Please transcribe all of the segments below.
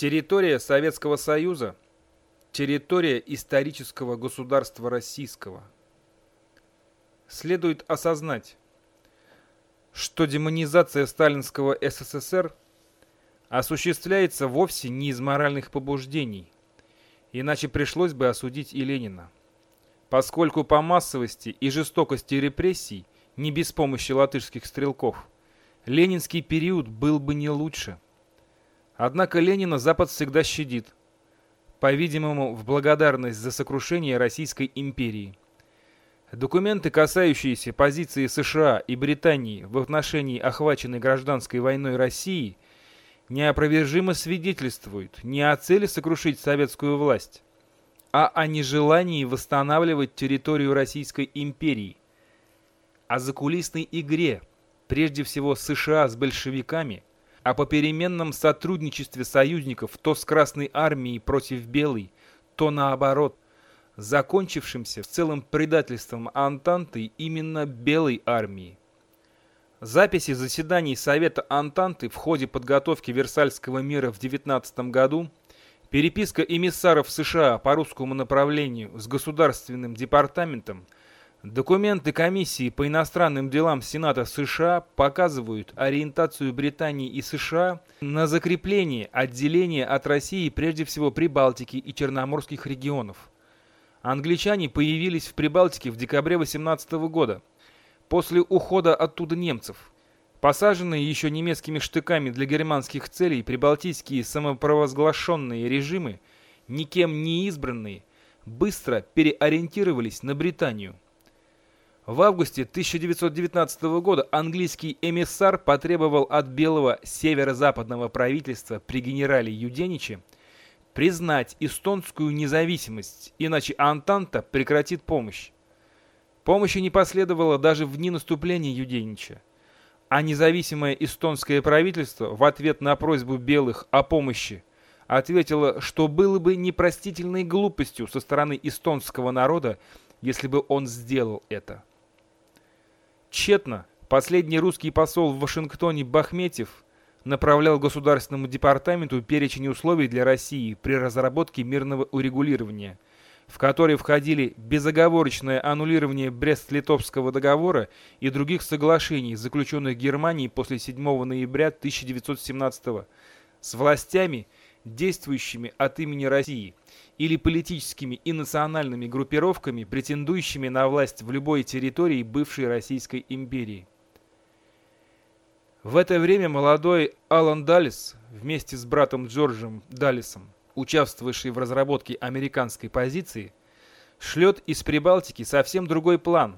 Территория Советского Союза – территория исторического государства российского. Следует осознать, что демонизация сталинского СССР осуществляется вовсе не из моральных побуждений, иначе пришлось бы осудить и Ленина. Поскольку по массовости и жестокости репрессий, не без помощи латышских стрелков, ленинский период был бы не лучше – Однако Ленина Запад всегда щадит, по-видимому, в благодарность за сокрушение Российской империи. Документы, касающиеся позиции США и Британии в отношении охваченной гражданской войной России, неопровержимо свидетельствуют не о цели сокрушить советскую власть, а о нежелании восстанавливать территорию Российской империи, о закулисной игре, прежде всего США с большевиками – о попеременном сотрудничестве союзников то с Красной Армией против Белой, то наоборот, закончившимся в целом предательством Антанты именно Белой армии. Записи заседаний Совета Антанты в ходе подготовки Версальского мира в 19 году, переписка эмиссаров США по русскому направлению с Государственным департаментом – Документы комиссии по иностранным делам Сената США показывают ориентацию Британии и США на закрепление отделения от России прежде всего Прибалтики и Черноморских регионов. Англичане появились в Прибалтике в декабре 18 года, после ухода оттуда немцев. Посаженные еще немецкими штыками для германских целей прибалтийские самопровозглашенные режимы, никем не избранные, быстро переориентировались на Британию. В августе 1919 года английский эмиссар потребовал от белого северо-западного правительства при генерале Юдениче признать эстонскую независимость, иначе Антанта прекратит помощь. Помощи не последовало даже в дни наступления Юденича. А независимое эстонское правительство в ответ на просьбу белых о помощи ответило, что было бы непростительной глупостью со стороны эстонского народа, если бы он сделал это. Тщетно последний русский посол в Вашингтоне Бахметьев направлял Государственному департаменту перечень условий для России при разработке мирного урегулирования, в который входили безоговорочное аннулирование Брест-Литовского договора и других соглашений, заключенных Германией после 7 ноября 1917 года, с властями, действующими от имени России, или политическими и национальными группировками, претендующими на власть в любой территории бывшей Российской империи. В это время молодой Алан Даллис вместе с братом Джорджем Даллисом, участвовавший в разработке американской позиции, шлет из Прибалтики совсем другой план,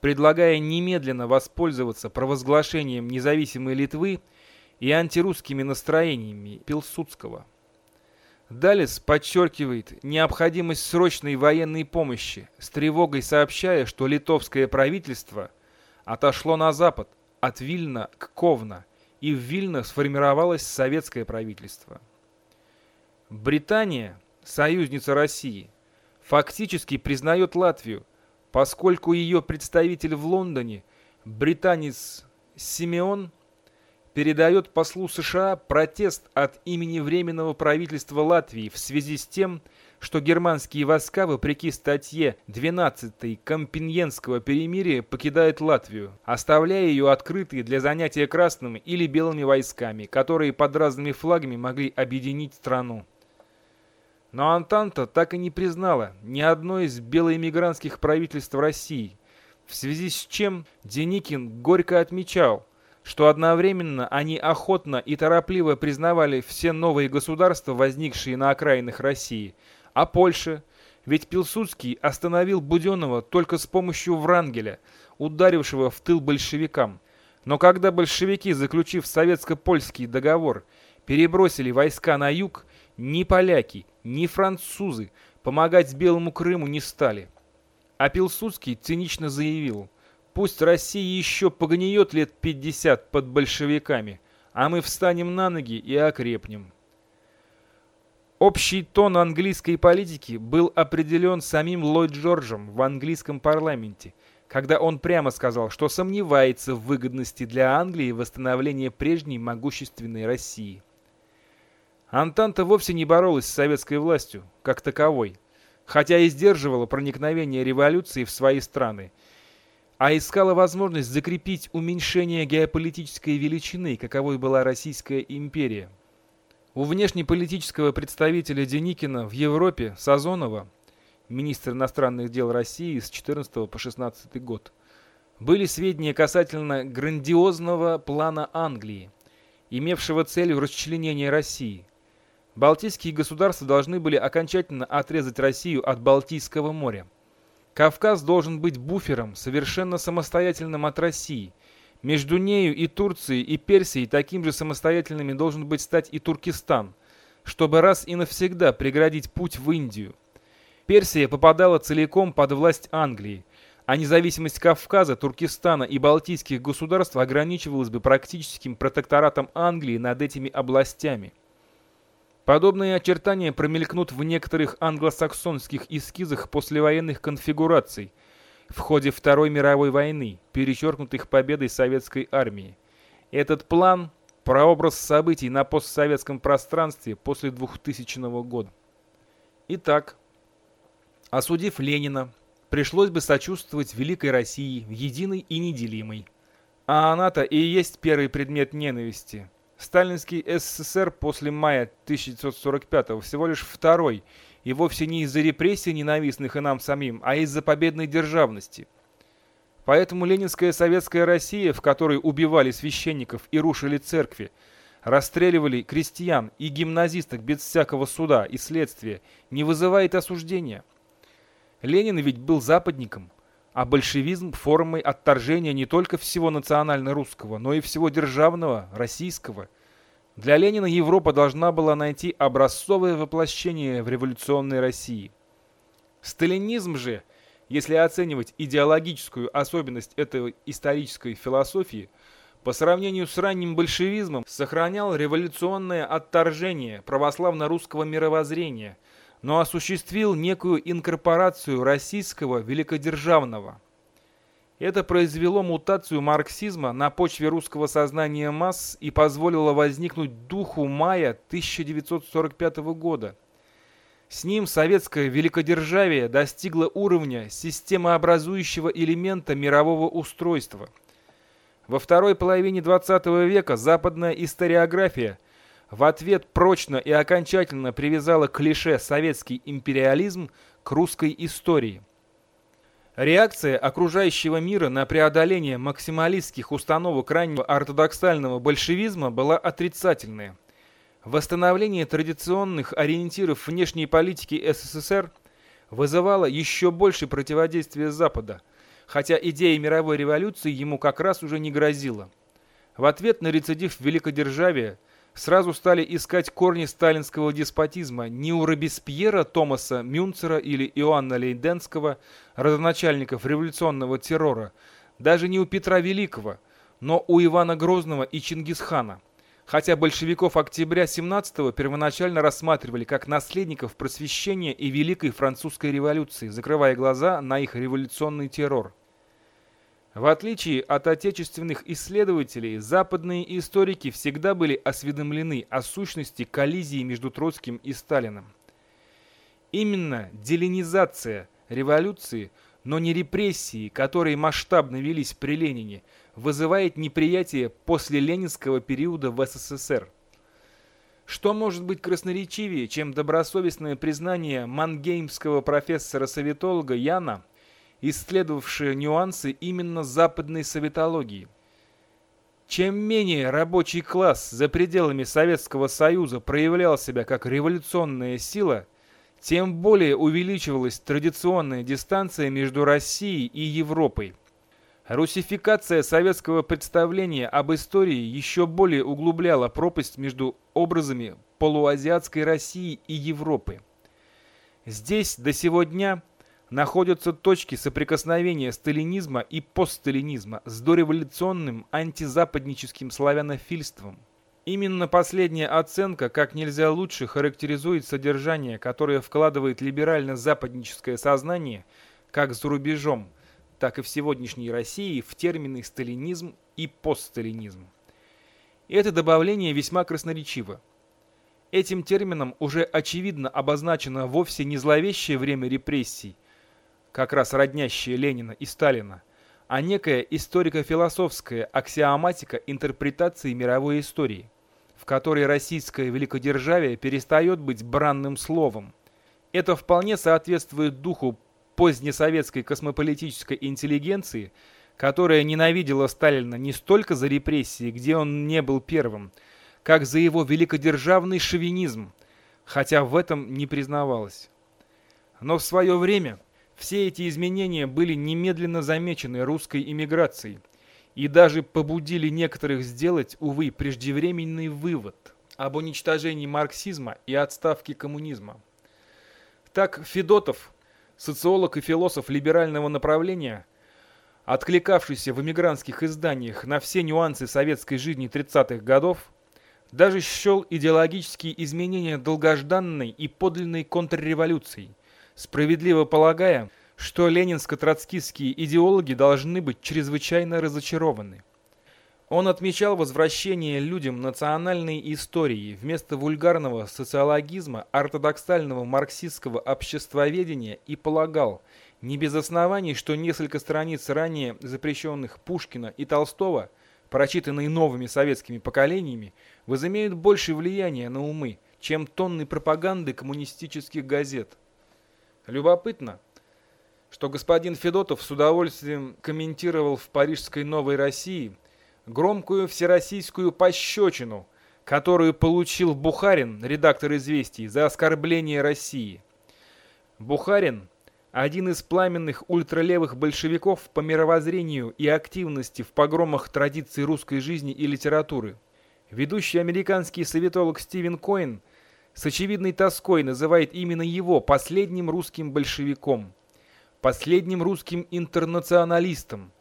предлагая немедленно воспользоваться провозглашением независимой Литвы и антирусскими настроениями Пилсудского. Далис подчеркивает необходимость срочной военной помощи, с тревогой сообщая, что литовское правительство отошло на запад, от Вильна к Ковна, и в Вильно сформировалось советское правительство. Британия, союзница России, фактически признает Латвию, поскольку ее представитель в Лондоне, британец Симеон, передает послу США протест от имени Временного правительства Латвии в связи с тем, что германские войска, вопреки статье 12 Компиньенского перемирия, покидают Латвию, оставляя ее открытой для занятия красными или белыми войсками, которые под разными флагами могли объединить страну. Но Антанта так и не признала ни одно из белоэмигрантских правительств России, в связи с чем Деникин горько отмечал – что одновременно они охотно и торопливо признавали все новые государства, возникшие на окраинах России, а Польша, ведь Пилсудский остановил Буденного только с помощью Врангеля, ударившего в тыл большевикам. Но когда большевики, заключив советско-польский договор, перебросили войска на юг, ни поляки, ни французы помогать Белому Крыму не стали. А Пилсудский цинично заявил – Пусть Россия еще погниет лет 50 под большевиками, а мы встанем на ноги и окрепнем. Общий тон английской политики был определен самим Ллойд Джорджем в английском парламенте, когда он прямо сказал, что сомневается в выгодности для Англии восстановления прежней могущественной России. Антанта вовсе не боролась с советской властью, как таковой, хотя и сдерживала проникновение революции в свои страны, а искала возможность закрепить уменьшение геополитической величины, каковой была Российская империя. У внешнеполитического представителя Деникина в Европе Сазонова, министр иностранных дел России с 14 по 16 год, были сведения касательно грандиозного плана Англии, имевшего целью расчленение России. Балтийские государства должны были окончательно отрезать Россию от Балтийского моря. Кавказ должен быть буфером, совершенно самостоятельным от России. Между нею и Турцией и Персией таким же самостоятельными должен быть стать и Туркестан, чтобы раз и навсегда преградить путь в Индию. Персия попадала целиком под власть Англии, а независимость Кавказа, Туркестана и Балтийских государств ограничивалась бы практическим протекторатом Англии над этими областями. Подобные очертания промелькнут в некоторых англосаксонских эскизах послевоенных конфигураций в ходе Второй мировой войны, перечеркнутых победой советской армии. Этот план – прообраз событий на постсоветском пространстве после 2000 года. Итак, осудив Ленина, пришлось бы сочувствовать Великой России, единой и неделимой. А она-то и есть первый предмет ненависти – Сталинский СССР после мая 1945 всего лишь второй, и вовсе не из-за репрессий ненавистных и нам самим, а из-за победной державности. Поэтому ленинская советская Россия, в которой убивали священников и рушили церкви, расстреливали крестьян и гимназисток без всякого суда и следствия, не вызывает осуждения. Ленин ведь был западником, а большевизм формой отторжения не только всего национально-русского, но и всего державного, российского. Для Ленина Европа должна была найти образцовое воплощение в революционной России. Сталинизм же, если оценивать идеологическую особенность этой исторической философии, по сравнению с ранним большевизмом сохранял революционное отторжение православно-русского мировоззрения – но осуществил некую инкорпорацию российского великодержавного. Это произвело мутацию марксизма на почве русского сознания масс и позволило возникнуть духу мая 1945 года. С ним советское великодержавие достигло уровня системообразующего элемента мирового устройства. Во второй половине XX века западная историография – в ответ прочно и окончательно привязала клише «советский империализм» к русской истории. Реакция окружающего мира на преодоление максималистских установок раннего ортодоксального большевизма была отрицательная. Восстановление традиционных ориентиров внешней политики СССР вызывало еще больше противодействия Запада, хотя идея мировой революции ему как раз уже не грозила. В ответ на рецидив великодержавия – сразу стали искать корни сталинского деспотизма не у Робеспьера, Томаса Мюнцера или Иоанна Лейденского, родоначальников революционного террора, даже не у Петра Великого, но у Ивана Грозного и Чингисхана. Хотя большевиков октября 17-го первоначально рассматривали как наследников просвещения и Великой Французской революции, закрывая глаза на их революционный террор. В отличие от отечественных исследователей, западные историки всегда были осведомлены о сущности коллизии между Троцким и Сталиным. Именно деленизация революции, но не репрессии, которые масштабно велись при Ленине, вызывает неприятие после ленинского периода в СССР. Что может быть красноречивее, чем добросовестное признание мангеймского профессора-советолога Яна – исследовавшие нюансы именно западной советологии. Чем менее рабочий класс за пределами Советского Союза проявлял себя как революционная сила, тем более увеличивалась традиционная дистанция между Россией и Европой. Русификация советского представления об истории еще более углубляла пропасть между образами полуазиатской России и Европы. Здесь до сего дня находятся точки соприкосновения сталинизма и постсталинизма с дореволюционным антизападническим славянофильством. Именно последняя оценка как нельзя лучше характеризует содержание, которое вкладывает либерально-западническое сознание как за рубежом, так и в сегодняшней России в термины сталинизм и постсталинизм. Это добавление весьма красноречиво. Этим термином уже очевидно обозначено вовсе не зловещее время репрессий, как раз роднящее Ленина и Сталина, а некая историко-философская аксиоматика интерпретации мировой истории, в которой российское великодержавие перестает быть бранным словом. Это вполне соответствует духу позднесоветской космополитической интеллигенции, которая ненавидела Сталина не столько за репрессии, где он не был первым, как за его великодержавный шовинизм, хотя в этом не признавалась. Но в свое время все эти изменения были немедленно замечены русской иммиграцией и даже побудили некоторых сделать, увы, преждевременный вывод об уничтожении марксизма и отставке коммунизма. Так Федотов, социолог и философ либерального направления, откликавшийся в эмигрантских изданиях на все нюансы советской жизни 30-х годов, даже счел идеологические изменения долгожданной и подлинной контрреволюцией, справедливо полагая, что ленинско-троцкистские идеологи должны быть чрезвычайно разочарованы. Он отмечал возвращение людям национальной истории вместо вульгарного социологизма, ортодоксального марксистского обществоведения и полагал, не без оснований, что несколько страниц ранее запрещенных Пушкина и Толстого, прочитанные новыми советскими поколениями, возымеют больше влияния на умы, чем тонны пропаганды коммунистических газет. Любопытно, что господин Федотов с удовольствием комментировал в парижской «Новой России» громкую всероссийскую пощечину, которую получил Бухарин, редактор «Известий», за оскорбление России. Бухарин – один из пламенных ультралевых большевиков по мировоззрению и активности в погромах традиций русской жизни и литературы. Ведущий американский советолог Стивен Коин с очевидной тоской называет именно его последним русским большевиком, последним русским интернационалистом,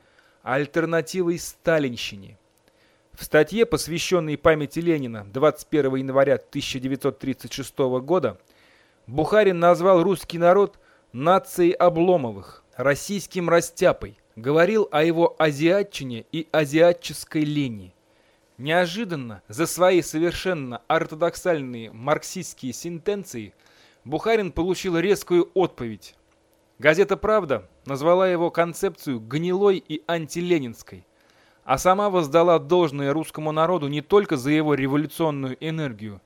альтернативой сталинщине. В статье, посвященной памяти Ленина 21 января 1936 года, Бухарин назвал русский народ нацией Обломовых, российским растяпой, говорил о его азиатчине и азиатческой лени. Неожиданно за свои совершенно ортодоксальные марксистские сентенции Бухарин получил резкую отповедь. Газета «Правда» назвала его концепцию гнилой и антиленинской а сама воздала должное русскому народу не только за его революционную энергию,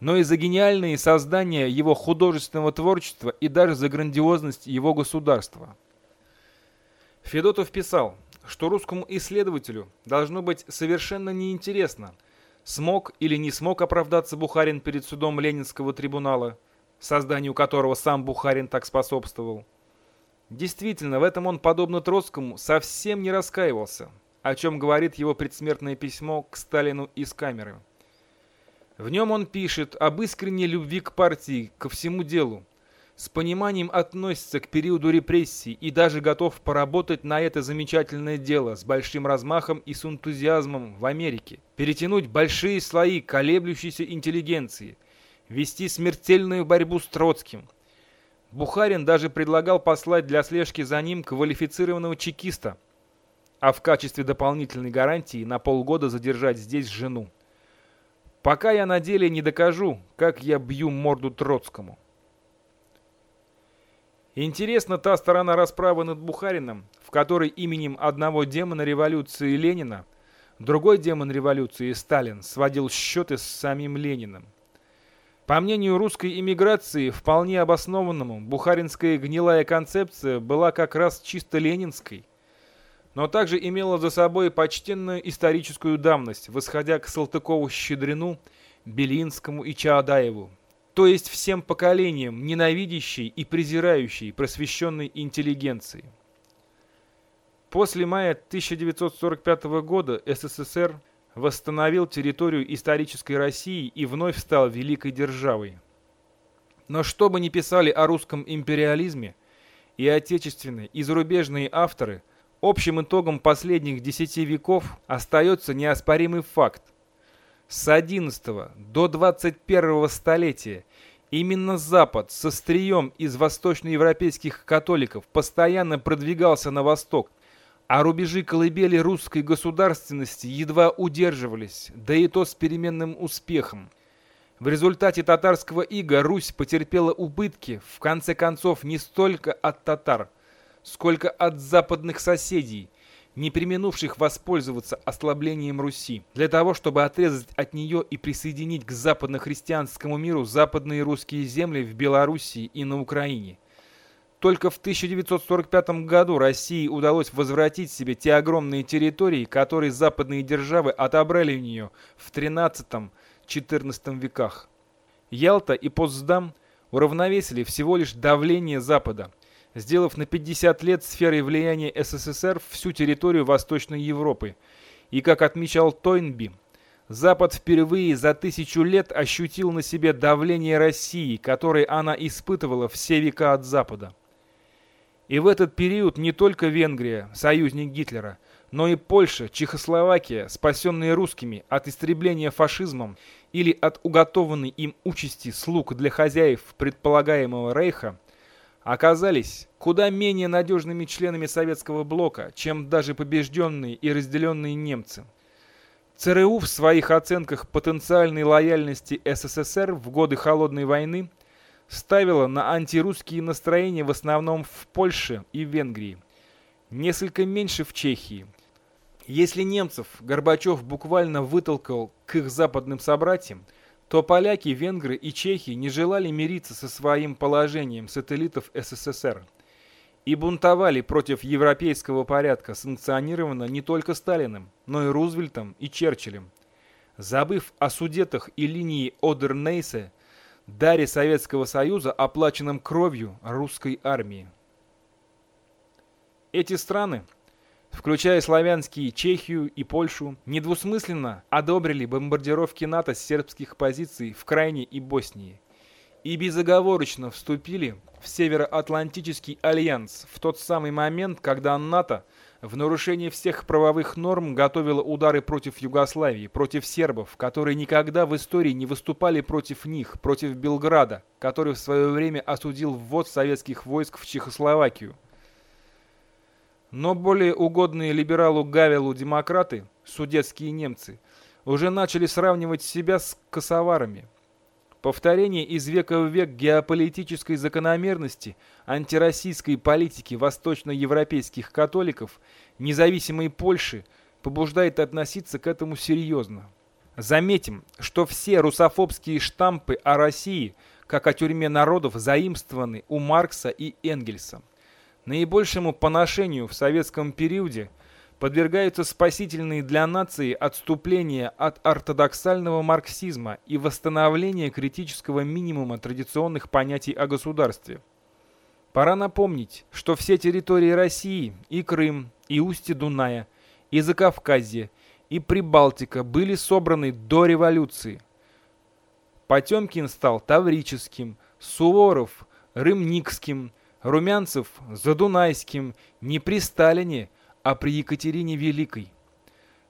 но и за гениальные создания его художественного творчества и даже за грандиозность его государства. Федотов писал, что русскому исследователю должно быть совершенно неинтересно, смог или не смог оправдаться Бухарин перед судом Ленинского трибунала, созданию которого сам Бухарин так способствовал. Действительно, в этом он, подобно Троцкому, совсем не раскаивался – о чем говорит его предсмертное письмо к Сталину из камеры. В нем он пишет об искренней любви к партии, ко всему делу, с пониманием относится к периоду репрессий и даже готов поработать на это замечательное дело с большим размахом и с энтузиазмом в Америке, перетянуть большие слои колеблющейся интеллигенции, вести смертельную борьбу с Троцким. Бухарин даже предлагал послать для слежки за ним квалифицированного чекиста – а в качестве дополнительной гарантии на полгода задержать здесь жену. Пока я на деле не докажу, как я бью морду Троцкому. Интересна та сторона расправы над Бухарином, в которой именем одного демона революции Ленина другой демон революции Сталин сводил счеты с самим Лениным. По мнению русской иммиграции, вполне обоснованному, бухаринская гнилая концепция была как раз чисто ленинской – но также имела за собой почтенную историческую давность, восходя к Салтыкову-Щедрину, Белинскому и Чаадаеву, то есть всем поколениям ненавидящей и презирающей просвещенной интеллигенции. После мая 1945 года СССР восстановил территорию исторической России и вновь стал великой державой. Но что бы ни писали о русском империализме, и отечественные, и зарубежные авторы – Общим итогом последних десяти веков остается неоспоримый факт. С XI до XXI столетия именно Запад с острием из восточноевропейских католиков постоянно продвигался на восток, а рубежи колыбели русской государственности едва удерживались, да и то с переменным успехом. В результате татарского ига Русь потерпела убытки, в конце концов, не столько от татар, сколько от западных соседей, не применувших воспользоваться ослаблением Руси, для того, чтобы отрезать от нее и присоединить к западно-христианскому миру западные русские земли в Белоруссии и на Украине. Только в 1945 году России удалось возвратить себе те огромные территории, которые западные державы отобрали у нее в 13-14 веках. Ялта и Потсдам уравновесили всего лишь давление Запада, сделав на 50 лет сферой влияния СССР всю территорию Восточной Европы. И, как отмечал Тойнби, Запад впервые за тысячу лет ощутил на себе давление России, которое она испытывала все века от Запада. И в этот период не только Венгрия, союзник Гитлера, но и Польша, Чехословакия, спасенные русскими от истребления фашизмом или от уготованной им участи слуг для хозяев предполагаемого рейха, оказались куда менее надежными членами советского блока, чем даже побежденные и разделенные немцы. ЦРУ в своих оценках потенциальной лояльности СССР в годы Холодной войны ставила на антирусские настроения в основном в Польше и Венгрии, несколько меньше в Чехии. Если немцев Горбачев буквально вытолкал к их западным собратьям – то поляки, венгры и чехи не желали мириться со своим положением сателлитов СССР и бунтовали против европейского порядка, санкционированного не только Сталиным, но и Рузвельтом и Черчиллем. Забыв о судетах и линии Одернейсе, даре Советского Союза, оплаченном кровью русской армии. Эти страны включая славянские Чехию и Польшу, недвусмысленно одобрили бомбардировки НАТО с сербских позиций в Крайне и Боснии и безоговорочно вступили в Североатлантический альянс в тот самый момент, когда НАТО в нарушении всех правовых норм готовило удары против Югославии, против сербов, которые никогда в истории не выступали против них, против Белграда, который в свое время осудил ввод советских войск в Чехословакию. Но более угодные либералу Гавелу демократы, судетские немцы, уже начали сравнивать себя с косоварами. Повторение из века в век геополитической закономерности антироссийской политики восточноевропейских католиков независимой Польши побуждает относиться к этому серьезно. Заметим, что все русофобские штампы о России, как о тюрьме народов, заимствованы у Маркса и Энгельса. Наибольшему поношению в советском периоде подвергаются спасительные для нации отступления от ортодоксального марксизма и восстановление критического минимума традиционных понятий о государстве. Пора напомнить, что все территории России, и Крым, и устье Дуная, и Закавказье, и Прибалтика были собраны до революции. Потемкин стал Таврическим, Суворов – Рымникским, Румянцев за Дунайским не при Сталине, а при Екатерине Великой.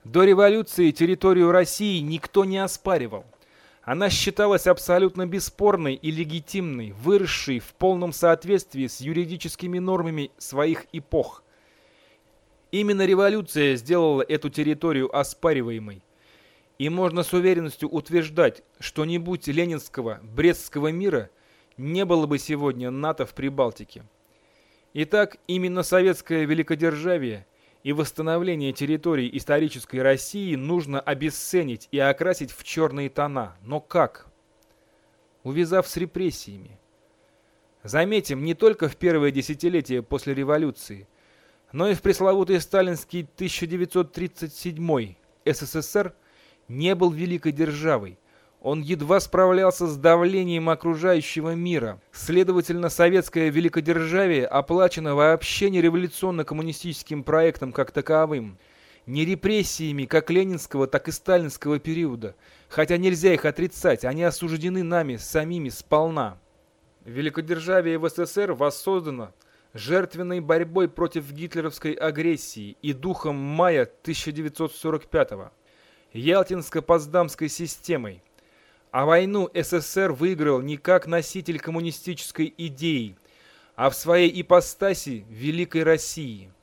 До революции территорию России никто не оспаривал. Она считалась абсолютно бесспорной и легитимной, выросшей в полном соответствии с юридическими нормами своих эпох. Именно революция сделала эту территорию оспариваемой. И можно с уверенностью утверждать, что не будь Ленинского, Брестского мира – не было бы сегодня НАТО в Прибалтике. Итак, именно советское великодержавие и восстановление территорий исторической России нужно обесценить и окрасить в черные тона. Но как? Увязав с репрессиями. Заметим, не только в первое десятилетие после революции, но и в пресловутый сталинский 1937 СССР не был великой державой, он едва справлялся с давлением окружающего мира. Следовательно, советское великодержавие оплачено вообще не революционно-коммунистическим проектом как таковым, не репрессиями как ленинского, так и сталинского периода. Хотя нельзя их отрицать, они осуждены нами самими сполна. Великодержавие в СССР воссоздано жертвенной борьбой против гитлеровской агрессии и духом мая 1945 -го, Ялтинско-Потсдамской системой, а войну СССР выиграл не как носитель коммунистической идеи, а в своей ипостаси Великой России –